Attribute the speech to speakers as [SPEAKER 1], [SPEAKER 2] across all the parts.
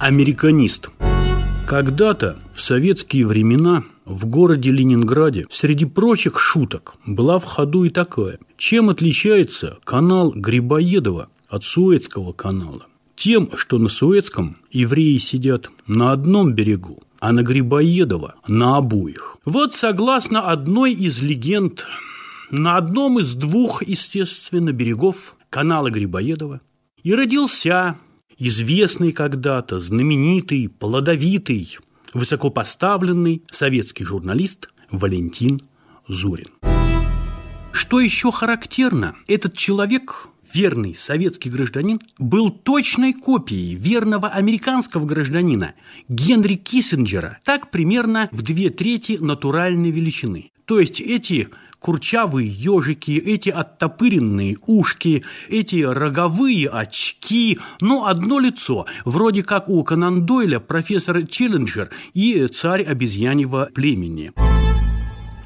[SPEAKER 1] Американист. Когда-то, в советские времена, в городе Ленинграде среди прочих шуток была в ходу и такая. Чем отличается канал Грибоедова от Суэцкого канала? Тем, что на Суэцком евреи сидят на одном берегу, а на Грибоедова на обоих. Вот согласно одной из легенд, на одном из двух, естественно, берегов канала Грибоедова и родился известный когда-то, знаменитый, плодовитый, высокопоставленный советский журналист Валентин Зурин. Что еще характерно, этот человек, верный советский гражданин, был точной копией верного американского гражданина Генри Киссинджера, так примерно в две трети натуральной величины. То есть эти курчавые ежики, эти оттопыренные ушки, эти роговые очки, ну, одно лицо, вроде как у Конан Дойля профессор Челленджер и царь обезьяньего племени.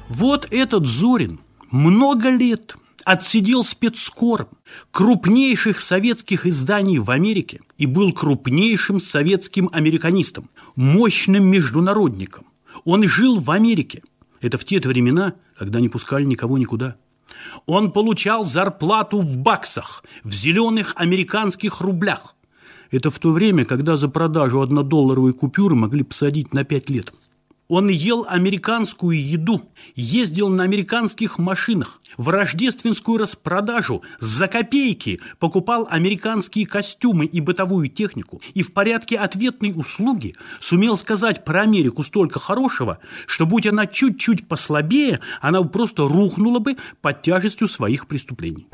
[SPEAKER 1] Вот этот Зорин много лет отсидел спецскором крупнейших советских изданий в Америке и был крупнейшим советским американистом, мощным международником. Он жил в Америке – это в те времена, когда не пускали никого никуда. Он получал зарплату в баксах, в зеленых американских рублях. Это в то время, когда за продажу однодолларовой купюры могли посадить на пять лет. Он ел американскую еду, ездил на американских машинах, в рождественскую распродажу за копейки покупал американские костюмы и бытовую технику и в порядке ответной услуги сумел сказать про Америку столько хорошего, что будь она чуть-чуть послабее, она просто рухнула бы под тяжестью своих преступлений.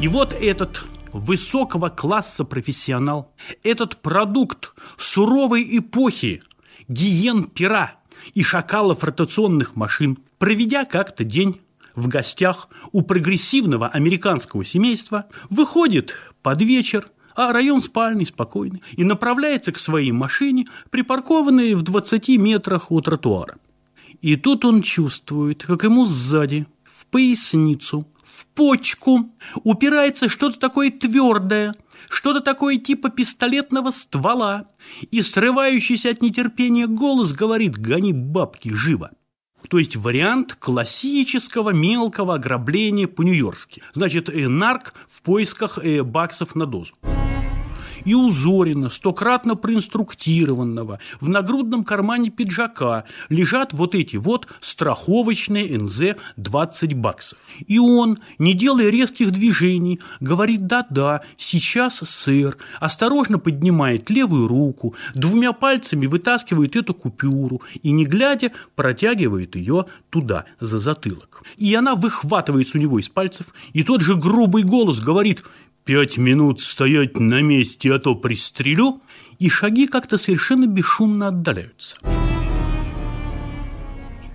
[SPEAKER 1] И вот этот высокого класса профессионал, этот продукт суровой эпохи гиен пера и шакалов ротационных машин, проведя как-то день в гостях у прогрессивного американского семейства, выходит под вечер, а район спальный, спокойный, и направляется к своей машине, припаркованной в 20 метрах от тротуара. И тут он чувствует, как ему сзади, в поясницу, в почку упирается что-то такое твердое, что-то такое типа пистолетного ствола, и срывающийся от нетерпения голос говорит «гони бабки, живо!» То есть вариант классического мелкого ограбления по-нью-йоркски. Значит, э, нарк в поисках э, баксов на дозу и у Зорина, стократно проинструктированного, в нагрудном кармане пиджака лежат вот эти вот страховочные НЗ 20 баксов. И он, не делая резких движений, говорит «да-да, сейчас, сэр», осторожно поднимает левую руку, двумя пальцами вытаскивает эту купюру и, не глядя, протягивает ее туда, за затылок. И она выхватывается у него из пальцев, и тот же грубый голос говорит пять минут стоять на месте, а то пристрелю, и шаги как-то совершенно бесшумно отдаляются.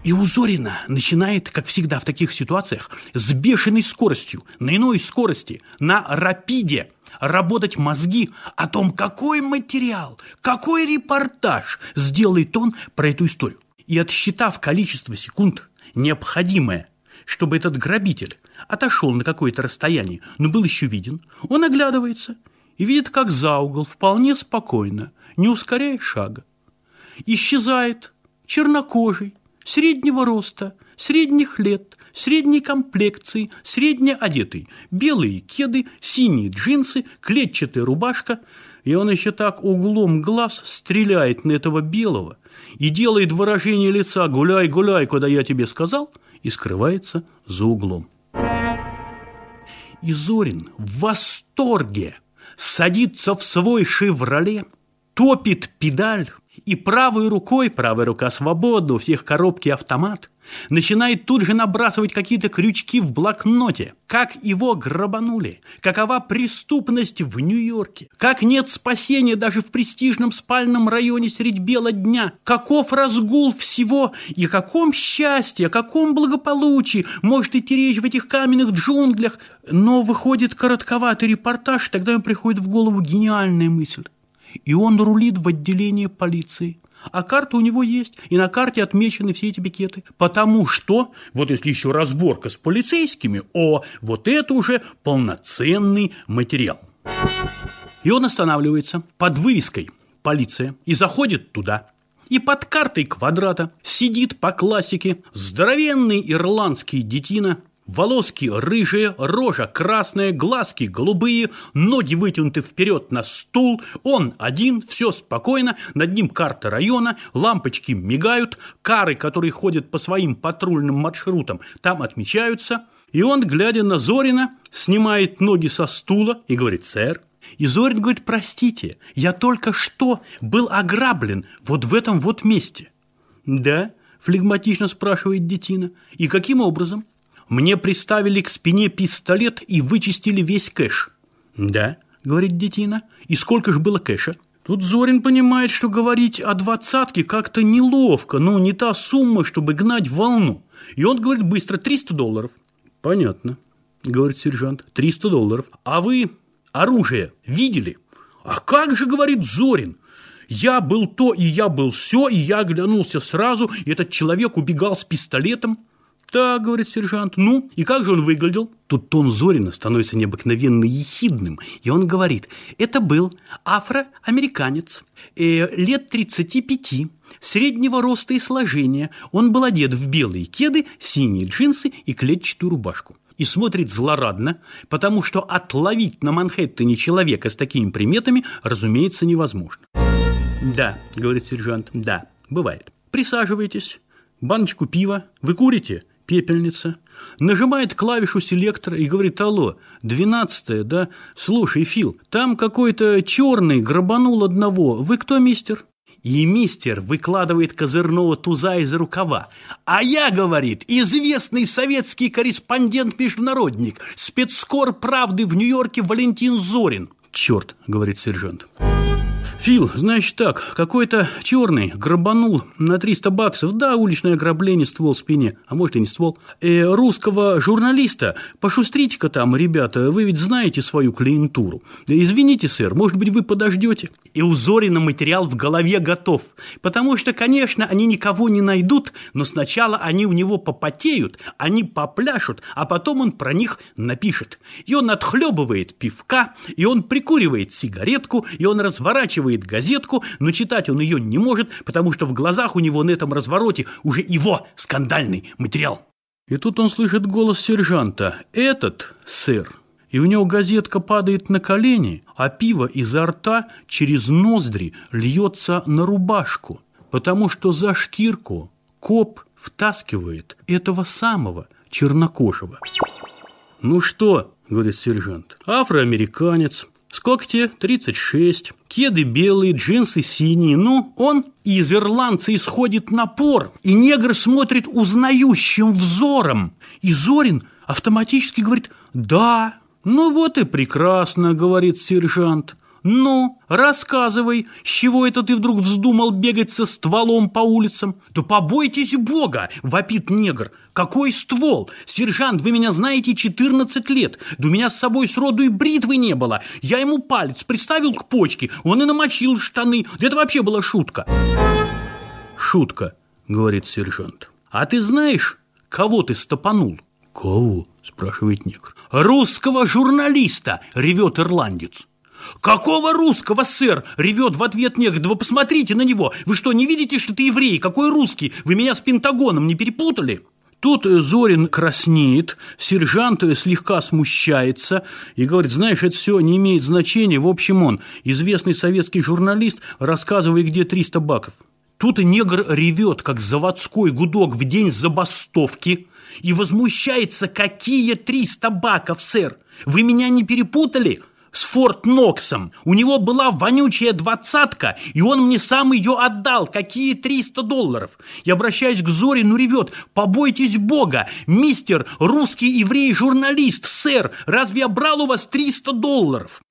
[SPEAKER 1] И у Зорина начинает, как всегда в таких ситуациях, с бешеной скоростью, на иной скорости, на рапиде работать мозги о том, какой материал, какой репортаж сделает он про эту историю. И отсчитав количество секунд, необходимое чтобы этот грабитель отошел на какое-то расстояние, но был еще виден, он оглядывается и видит, как за угол, вполне спокойно, не ускоряя шага. Исчезает чернокожий, среднего роста, средних лет, средней комплекции, средне одетый, белые кеды, синие джинсы, клетчатая рубашка, и он еще так углом глаз стреляет на этого белого и делает выражение лица «гуляй, гуляй, куда я тебе сказал», и скрывается за углом. И Зорин в восторге садится в свой «Шевроле», топит педаль, и правой рукой, правая рука свободна, у всех коробки автомат, начинает тут же набрасывать какие-то крючки в блокноте. Как его грабанули, какова преступность в Нью-Йорке, как нет спасения даже в престижном спальном районе средь бела дня, каков разгул всего и о каком счастье, о каком благополучии может идти речь в этих каменных джунглях. Но выходит коротковатый репортаж, тогда ему приходит в голову гениальная мысль. И он рулит в отделение полиции. А карта у него есть, и на карте отмечены все эти пикеты. Потому что, вот если еще разборка с полицейскими, о, вот это уже полноценный материал. И он останавливается под вывеской «Полиция» и заходит туда. И под картой квадрата сидит по классике здоровенный ирландский детина – Волоски рыжие, рожа красная, глазки голубые, ноги вытянуты вперед на стул. Он один, все спокойно, над ним карта района, лампочки мигают, кары, которые ходят по своим патрульным маршрутам, там отмечаются. И он, глядя на Зорина, снимает ноги со стула и говорит «Сэр». И Зорин говорит «Простите, я только что был ограблен вот в этом вот месте». «Да?» – флегматично спрашивает Детина. «И каким образом?» Мне приставили к спине пистолет и вычистили весь кэш. Да, говорит Детина. И сколько же было кэша? Тут Зорин понимает, что говорить о двадцатке как-то неловко, ну, не та сумма, чтобы гнать волну. И он говорит быстро, 300 долларов. Понятно, говорит сержант, 300 долларов. А вы оружие видели? А как же, говорит Зорин, я был то, и я был все, и я оглянулся сразу, и этот человек убегал с пистолетом. «Да», — говорит сержант, — «ну, и как же он выглядел?» Тут тон Зорина становится необыкновенно ехидным, и он говорит, «Это был афроамериканец, э, лет 35, среднего роста и сложения. Он был одет в белые кеды, синие джинсы и клетчатую рубашку и смотрит злорадно, потому что отловить на Манхэттене человека с такими приметами, разумеется, невозможно. «Да», — говорит сержант, — «да, бывает. Присаживайтесь. Баночку пива. Вы курите?» Пепельница, нажимает клавишу селектора и говорит «Алло, двенадцатое, да? Слушай, Фил, там какой-то черный грабанул одного. Вы кто, мистер?» И мистер выкладывает козырного туза из рукава. А я, говорит, известный советский корреспондент-международник, спецскор правды в Нью-Йорке Валентин Зорин. Черт, говорит сержант. Фил, значит так, какой-то черный грабанул на 300 баксов, да, уличное ограбление, ствол в спине, а может и не ствол, э, русского журналиста. Пошустрите-ка там, ребята, вы ведь знаете свою клиентуру. Извините, сэр, может быть, вы подождете? И у Зорина материал в голове готов, потому что, конечно, они никого не найдут, но сначала они у него попотеют, они попляшут, а потом он про них напишет. И он отхлебывает пивка, и он прикуривает сигаретку, и он разворачивает разворачивает газетку, но читать он ее не может, потому что в глазах у него на этом развороте уже его скандальный материал. И тут он слышит голос сержанта. «Этот, сэр». И у него газетка падает на колени, а пиво изо рта через ноздри льется на рубашку, потому что за шкирку коп втаскивает этого самого чернокожего. «Ну что?» – говорит сержант. «Афроамериканец, Сколько тебе? 36. Кеды белые, джинсы синие. Ну, он из ирландца исходит напор, и негр смотрит узнающим взором. И Зорин автоматически говорит «Да». «Ну вот и прекрасно», — говорит сержант. «Ну, рассказывай, с чего это ты вдруг вздумал бегать со стволом по улицам?» «Да побойтесь Бога!» – вопит негр. «Какой ствол? Сержант, вы меня знаете 14 лет. Да у меня с собой сроду и бритвы не было. Я ему палец приставил к почке, он и намочил штаны. Да это вообще была шутка». «Шутка», – говорит сержант. «А ты знаешь, кого ты стопанул?» «Кого?» – спрашивает негр. «Русского журналиста!» – ревет ирландец. «Какого русского, сэр?» – ревет в ответ негр. «Да вы посмотрите на него! Вы что, не видите, что ты еврей? Какой русский? Вы меня с Пентагоном не перепутали?» Тут Зорин краснеет, сержант слегка смущается и говорит, знаешь, это все не имеет значения. В общем, он, известный советский журналист, рассказывает, где 300 баков. Тут негр ревет, как заводской гудок в день забастовки, и возмущается, какие 300 баков, сэр? Вы меня не перепутали? С Форт Ноксом. У него была вонючая двадцатка, и он мне сам ее отдал. Какие 300 долларов? Я обращаюсь к Зорину, ревет. Побойтесь Бога, мистер русский еврей-журналист, сэр. Разве я брал у вас 300 долларов?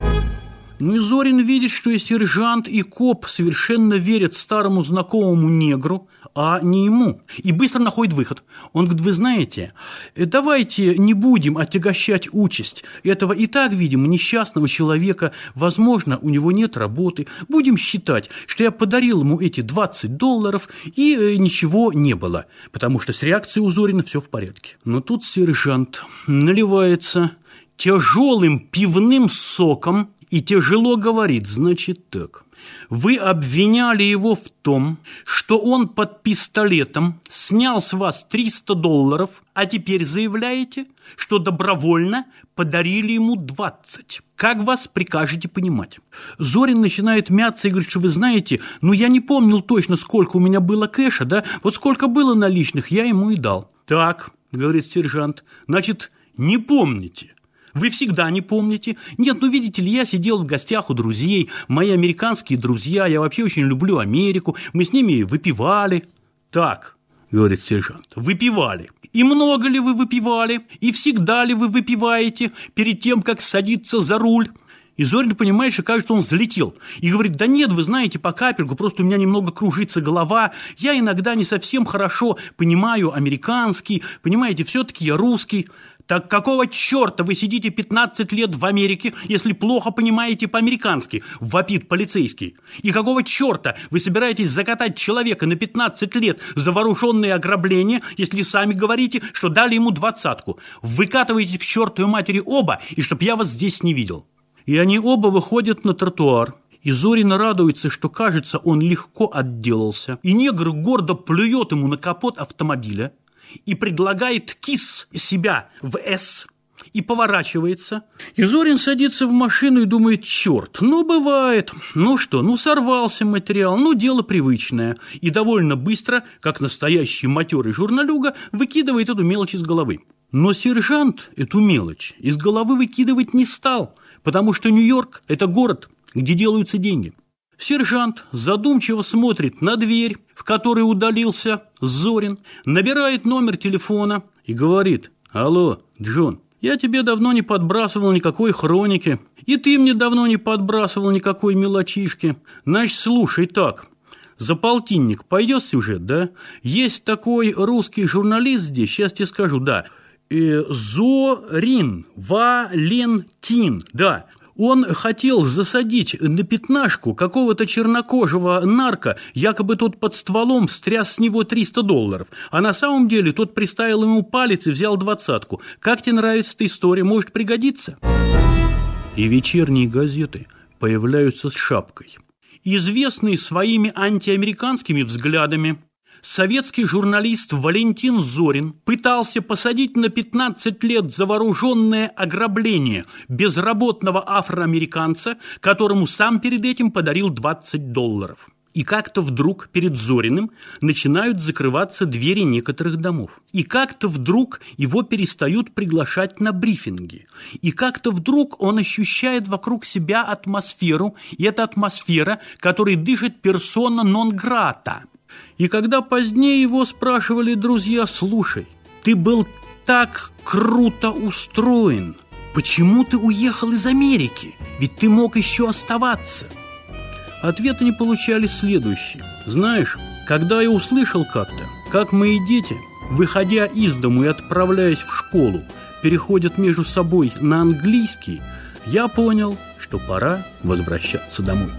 [SPEAKER 1] И Зорин видит, что и сержант, и коп совершенно верят старому знакомому негру, а не ему. И быстро находит выход. Он говорит, вы знаете, э, давайте не будем отягощать участь этого и так, видимо, несчастного человека. Возможно, у него нет работы. Будем считать, что я подарил ему эти 20 долларов, и э, ничего не было, потому что с реакцией у Зорина все в порядке. Но тут сержант наливается тяжелым пивным соком и тяжело говорит, значит так. Вы обвиняли его в том, что он под пистолетом снял с вас 300 долларов, а теперь заявляете, что добровольно подарили ему 20. Как вас прикажете понимать? Зорин начинает мяться и говорит, что вы знаете, ну я не помнил точно, сколько у меня было кэша, да? Вот сколько было наличных, я ему и дал. Так, говорит сержант, значит, не помните. Вы всегда не помните. Нет, ну видите ли, я сидел в гостях у друзей, мои американские друзья, я вообще очень люблю Америку, мы с ними выпивали. Так, говорит сержант, выпивали. И много ли вы выпивали? И всегда ли вы выпиваете перед тем, как садиться за руль? И Зорин, понимаешь, и кажется, он взлетел. И говорит, да нет, вы знаете, по капельку, просто у меня немного кружится голова. Я иногда не совсем хорошо понимаю американский, понимаете, все-таки я русский. Так какого черта вы сидите 15 лет в Америке, если плохо понимаете по-американски? Вопит полицейский. И какого черта вы собираетесь закатать человека на 15 лет за вооруженные ограбления, если сами говорите, что дали ему двадцатку? Выкатываетесь к чертовой матери оба, и чтоб я вас здесь не видел. И они оба выходят на тротуар. И Зорин радуется, что, кажется, он легко отделался. И негр гордо плюет ему на капот автомобиля и предлагает кис себя в «С», и поворачивается. И Зорин садится в машину и думает, черт, ну бывает, ну что, ну сорвался материал, ну дело привычное. И довольно быстро, как настоящий матерый журналюга, выкидывает эту мелочь из головы. Но сержант эту мелочь из головы выкидывать не стал, потому что Нью-Йорк – это город, где делаются деньги. Сержант задумчиво смотрит на дверь, в которой удалился Зорин, набирает номер телефона и говорит «Алло, Джон, я тебе давно не подбрасывал никакой хроники, и ты мне давно не подбрасывал никакой мелочишки. Значит, слушай так, за полтинник пойдет сюжет, да? Есть такой русский журналист здесь, сейчас тебе скажу, да, э, Зорин Валентин, да, он хотел засадить на пятнашку какого-то чернокожего нарка, якобы тот под стволом стряс с него 300 долларов, а на самом деле тот приставил ему палец и взял двадцатку. Как тебе нравится эта история? Может пригодиться? И вечерние газеты появляются с шапкой. Известный своими антиамериканскими взглядами, советский журналист Валентин Зорин пытался посадить на 15 лет за вооруженное ограбление безработного афроамериканца, которому сам перед этим подарил 20 долларов. И как-то вдруг перед Зориным начинают закрываться двери некоторых домов. И как-то вдруг его перестают приглашать на брифинги. И как-то вдруг он ощущает вокруг себя атмосферу, и эта атмосфера, которой дышит персона нон-грата – и когда позднее его спрашивали друзья, слушай, ты был так круто устроен, почему ты уехал из Америки? Ведь ты мог еще оставаться. Ответы не получали следующие. Знаешь, когда я услышал как-то, как мои дети, выходя из дому и отправляясь в школу, переходят между собой на английский, я понял, что пора возвращаться домой.